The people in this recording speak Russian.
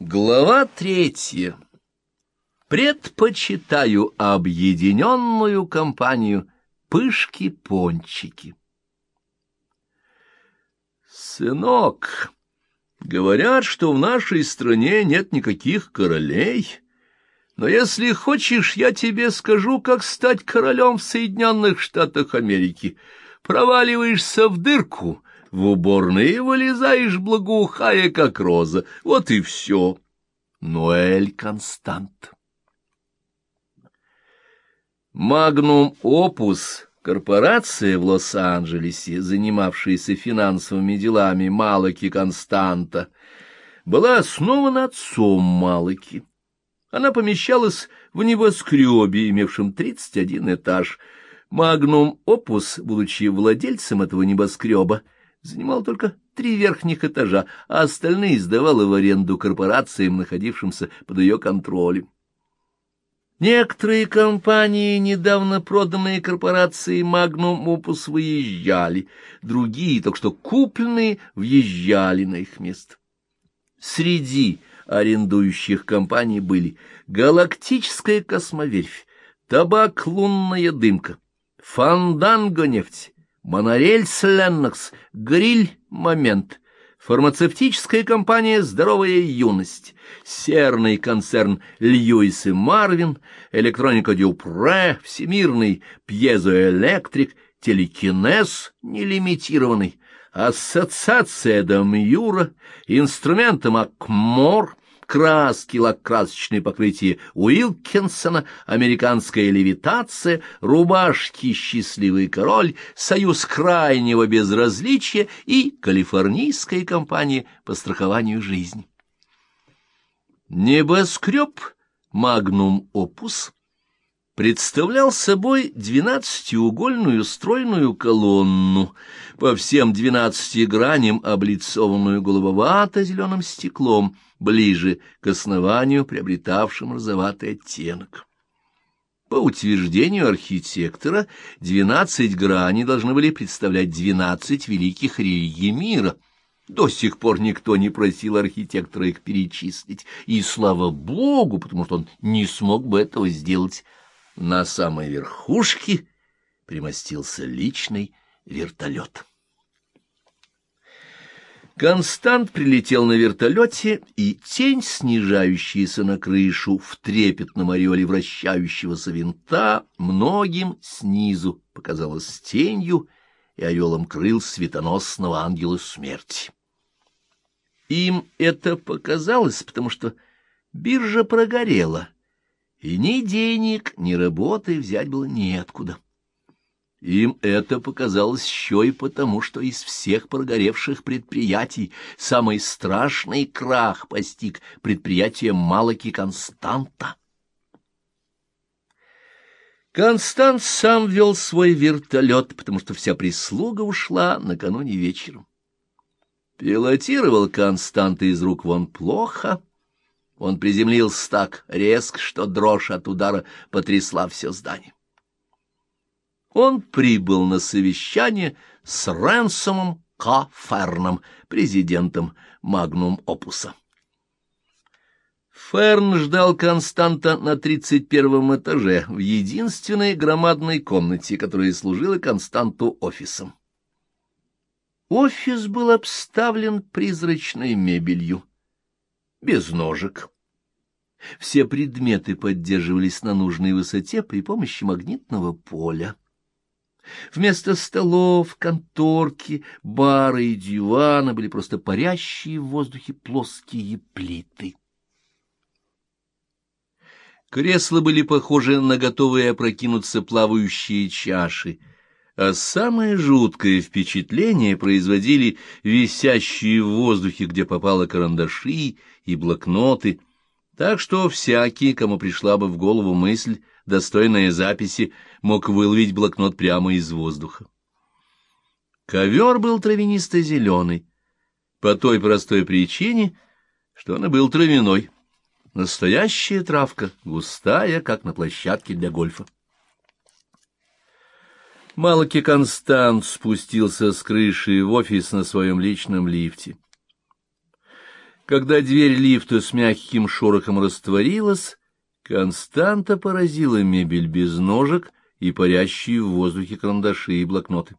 Глава третья. Предпочитаю объединенную компанию пышки-пончики. Сынок, говорят, что в нашей стране нет никаких королей, но если хочешь, я тебе скажу, как стать королем в Соединенных Штатах Америки. Проваливаешься в дырку — в уборной вылезаешь, благоухая, как роза. Вот и все. Ноэль Констант. Магнум Опус, корпорация в Лос-Анджелесе, занимавшаяся финансовыми делами Малаки Константа, была основана отцом Малаки. Она помещалась в небоскребе, имевшем 31 этаж. Магнум Опус, будучи владельцем этого небоскреба, занимал только три верхних этажа, а остальные сдавала в аренду корпорациям, находившимся под ее контролем. Некоторые компании, недавно проданные корпорацией Magnum Opus, выезжали, другие, только что купленные, въезжали на их место. Среди арендующих компаний были «Галактическая космоверфь», «Табак Лунная дымка», «Фанданго нефть», Монорельс Леннокс, Гриль. Момент, фармацевтическая компания «Здоровая юность», серный концерн «Льюис и Марвин», электроника «Дюпре», всемирный пьезоэлектрик, телекинез нелимитированный, ассоциация Дамюра, инструментом Акмор, краски, лакрасочные покрытия Уилкинсона, американская левитация, рубашки «Счастливый король», союз крайнего безразличия и калифорнийская компания по страхованию жизни. Небоскреб «Магнум Опус» представлял собой двенадцатиугольную стройную колонну, по всем двенадцати граням облицованную голубовато-зеленым стеклом, ближе к основанию, приобретавшим розоватый оттенок. По утверждению архитектора, двенадцать граней должны были представлять двенадцать великих религий мира — до сих пор никто не просил архитектора их перечислить, и слава богу, потому что он не смог бы этого сделать, на самой верхушке примостился личный вертолет. Констант прилетел на вертолете, и тень, снижающаяся на крышу в трепетном ореоле вращающегося винта, многим снизу показалась тенью и орелом крыл светоносного ангела смерти. Им это показалось, потому что биржа прогорела — и ни денег, ни работы взять было неоткуда. Им это показалось еще и потому, что из всех прогоревших предприятий самый страшный крах постиг предприятие Малаки Константа. Констант сам вел свой вертолет, потому что вся прислуга ушла накануне вечером. Пилотировал Константа из рук вон плохо — он приземлился так резко, что дрожь от удара потрясла все здание. Он прибыл на совещание с Рэнсомом К. Ферном, президентом Магнум Опуса. Ферн ждал Константа на тридцать первом этаже, в единственной громадной комнате, которая служила Константу офисом. Офис был обставлен призрачной мебелью без ножек. Все предметы поддерживались на нужной высоте при помощи магнитного поля. Вместо столов, конторки, бара и дивана были просто парящие в воздухе плоские плиты. Кресла были похожи на готовые опрокинуться плавающие чаши, а самое жуткое впечатление производили висящие в воздухе, где попало карандаши и блокноты, так что всякий, кому пришла бы в голову мысль, достойная записи, мог выловить блокнот прямо из воздуха. Ковер был травянисто-зеленый, по той простой причине, что он и был травяной. Настоящая травка, густая, как на площадке для гольфа. Малки Констант спустился с крыши в офис на своем личном лифте. Когда дверь лифта с мягким шорохом растворилась, Константа поразила мебель без ножек и парящие в воздухе карандаши и блокноты.